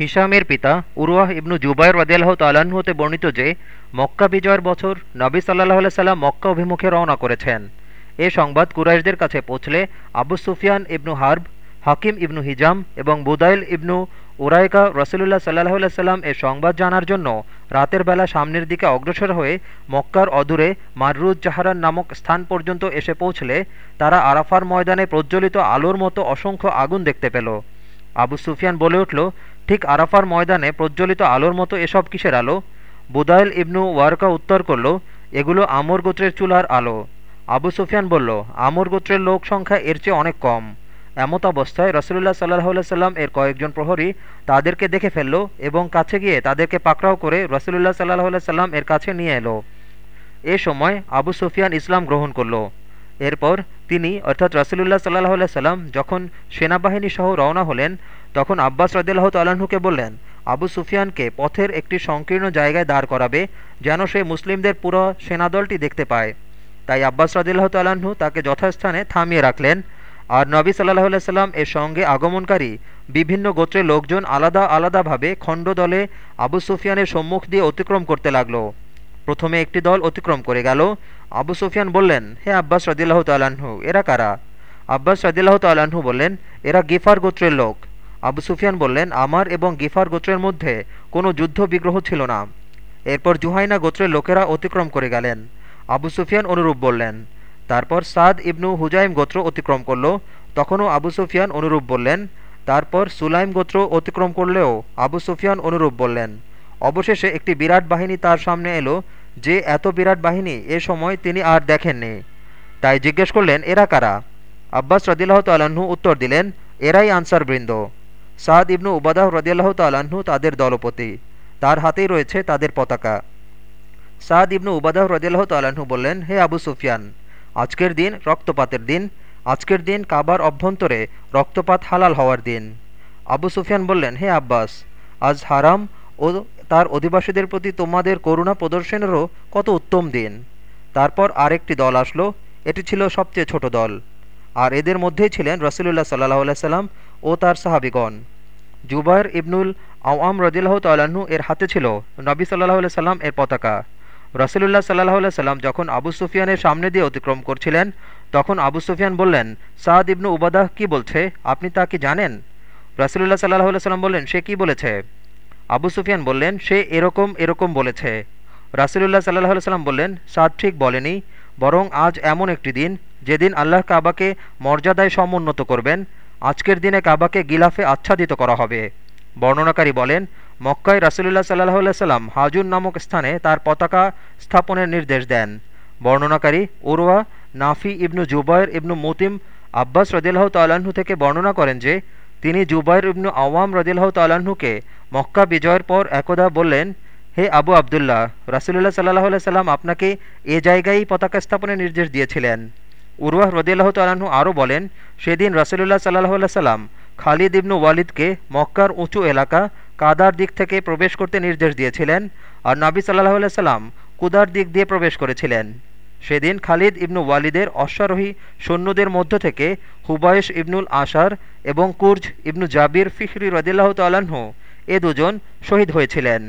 হিশামের পিতা উরওয়াহ ইবনু জুবাইর রদিয়াল্লাহ তাল্লাহ্ন হতে বর্ণিত যে, মক্কা বিজয়ের বছর নবী সাল্লাহ সাল্লাম মক্কা অভিমুখে রওনা করেছেন। এ সংবাদ কুরাইশদের কাছে পৌঁছলে আবু সুফিয়ান ইবনু হার্ব, হাকিম ইবনু হিজাম এবং বুদাইল ইবনু উরাইকা রসুলুল্লাহ সাল্লাহ সাল্লাম এ সংবাদ জানার জন্য রাতের বেলা সামনের দিকে অগ্রসর হয়ে মক্কার অদূরে মাররুজ জাহারান নামক স্থান পর্যন্ত এসে পৌঁছলে তারা আরাফার ময়দানে প্রজ্বলিত আলোর মতো অসংখ্য আগুন দেখতে পেল। আবু সুফিয়ান বলে উঠল, ঠিক আরাফার ময়দানে প্রজ্বলিত আলোর মতো এসব কিসের আলো? বুদাইল ইবনু ওয়ারকা উত্তর করল, এগুলো আমর গোত্রের চুলার আলো। আবু সুফিয়ান বলল, আমর গোত্রের লোক সংখ্যা এর চেয়ে অনেক কম। এমত অবস্থায় রসুল্লাহ সাল্লাহ সাল্লাম এর কয়েকজন প্রহরী তাদেরকে দেখে ফেলল এবং কাছে গিয়ে তাদেরকে পাকড়াও করে রসুল্লাহ সাল্লাহ সাল্লাম এর কাছে নিয়ে এলো। এ সময় আবু সুফিয়ান ইসলাম গ্রহণ করল। এরপর তিনি, অর্থাৎ রসুলুল্লাহ সাল্লাহ সাল্লাম, যখন সেনাবাহিনী সহ রওনা হলেন, তখন আব্বাস রদিল্লাহ তাল্লাহ্নকে বললেন, আবু সুফিয়ানকে পথের একটি সংকীর্ণ জায়গায় দাঁড় করাবে, যেন সে মুসলিমদের পুরো সেনাদলটি দেখতে পায়। তাই আব্বাস রদিল্লাহ তাল্লাহ্ন তাকে যথাস্থানে থামিয়ে রাখলেন। আর নবী সাল্লাহ সাল্লাম এর সঙ্গে আগমনকারী বিভিন্ন গোত্রের লোকজন আলাদা আলাদাভাবে খণ্ড দলে আবু সুফিয়ানের সম্মুখ দিয়ে অতিক্রম করতে লাগল। প্রথমে একটি দল অতিক্রম করে গেল। আবু সুফিয়ান বললেন, হে আব্বাস রদিল্লাহ তাল্লাহ্ন এরা কারা? আব্বাস রদিল্লাহ তাল্লাহ্ন বললেন, এরা গিফার গোত্রের লোক। আবু সুফিয়ান বললেন, আমার এবং গিফার গোত্রের মধ্যে কোনো যুদ্ধ বিগ্রহ ছিল না। এরপর জুহাইনা গোত্রের লোকেরা অতিক্রম করে গেলেন। আবু সুফিয়ান অনুরূপ বললেন, তারপর সাদ ইবনু হুজাইম গোত্র অতিক্রম করল। তখনও আবু সুফিয়ান অনুরূপ বললেন, তারপর সুলাইম গোত্র অতিক্রম করলেও আবু সুফিয়ান অনুরূপ বললেন। অবশেষে একটি বিরাট বাহিনী তার সামনে এলো যে এত বিরাট বাহিনী এ সময় তিনি আর দেখেননি। তাই জিজ্ঞেস করলেন, এরা কারা? আব্বাস রদিল্লাহ তাল্লাহ্ন উত্তর দিলেন, এরাই আনসার বৃন্দ। সাদ ইবনু উবাদাহ রদিয়াল্লাহ তাল্লাহ্ন তাদের দলপতি। তার হাতেই রয়েছে তাদের পতাকা। সাদ ইবনু উবাদাহ রদিয়াল্লাহ তাল্লাহ্ন বললেন, হে আবু সুফিয়ান, আজকের দিন রক্তপাতের দিন। আজকের দিন কাবার অভ্যন্তরে রক্তপাত হালাল হওয়ার দিন। আবু সুফিয়ান বললেন, হে আব্বাস, আজ হারাম ও তার অধিবাসীদের প্রতি তোমাদের করুণা প্রদর্শনেরও কত উত্তম দিন। তারপর আরেকটি দল আসলো, এটি ছিল সবচেয়ে ছোট দল। আর এদের মধ্যেই ছিলেন রসুলুল্লাহ সাল্লাহ সাল্লাম ও তার সাহাবিগণ। জুবাইর ইবনুল আওয়াম রদিল্লাহ তাল্লাহ্ন এর হাতে ছিল নবী সাল্লাহ সাল্লাম এর পতাকা। রসুলুল্লাহ সাল্লাহ সাল্লাম যখন আবু সুফিয়ানের সামনে দিয়ে অতিক্রম করছিলেন, তখন আবু সুফিয়ান বললেন, সাদ ইবনু উবাদাহ কি বলছে? আপনি তা কি জানেন? রসুলুল্লাহ সাল্লাহ সাল্লাম বললেন, সে কি বলেছে? আবু সুফিয়ান বললেন, সে এরকম এরকম বলেছে। রাসুলুল্লাহ সাল্লাহ সাল্লাম বললেন, সাদ ঠিক বলেনি, বরং আজ এমন একটি দিন, যেদিন আল্লাহ কাবাকে মর্যাদায় সমুন্নত করবেন। আজকের দিনে কাবাকে গিলাফে আচ্ছাদিত করা হবে। বর্ণনাকারী বলেন, মক্কায় রাসুলুল্লাহ সাল্লাহ সাল্লাম হাজুন নামক স্থানে তার পতাকা স্থাপনের নির্দেশ দেন। বর্ণনাকারী উরওয়া নাফি ইবনু জুবাইর ইবনু মুতিম আব্বাস রদিল্লাহ তাল্লাহ্ন থেকে বর্ণনা করেন যে তিনি জুবাইর ইবনু আওয়াম রদিল্লাহ তাল্লাহ্নকে মক্কা বিজয়ের পর একদা বললেন, হে আবু আবদুল্লাহ, রাসুলুল্লাহ সাল্লাহ সাল্লাম আপনাকে এ জায়গায় পতাকা স্থাপনের নির্দেশ দিয়েছিলেন। উরওয়াহ রদিল্লাহ তাল্লাহ্ন আরও বলেন, সেদিন রাসুলুল্লাহ সাল্লাহ সাল্লাম খালিদ ইবনু ওয়ালিদকে মক্কার উঁচু এলাকা কাদার দিক থেকে প্রবেশ করতে নির্দেশ দিয়েছিলেন আর নাবি সাল্লাহ সাল্লাম কুদার দিক দিয়ে প্রবেশ করেছিলেন। সেদিন খালিদ ইবনু ওয়ালিদের অশ্বারোহী সৈন্যদের মধ্য থেকে হুবায়স ইবনুল আশার এবং কুর্জ ইবনু জাবির ফিহরি রদিল্লাহ তালাহ এ দুজন শহীদ হয়েছিলেন।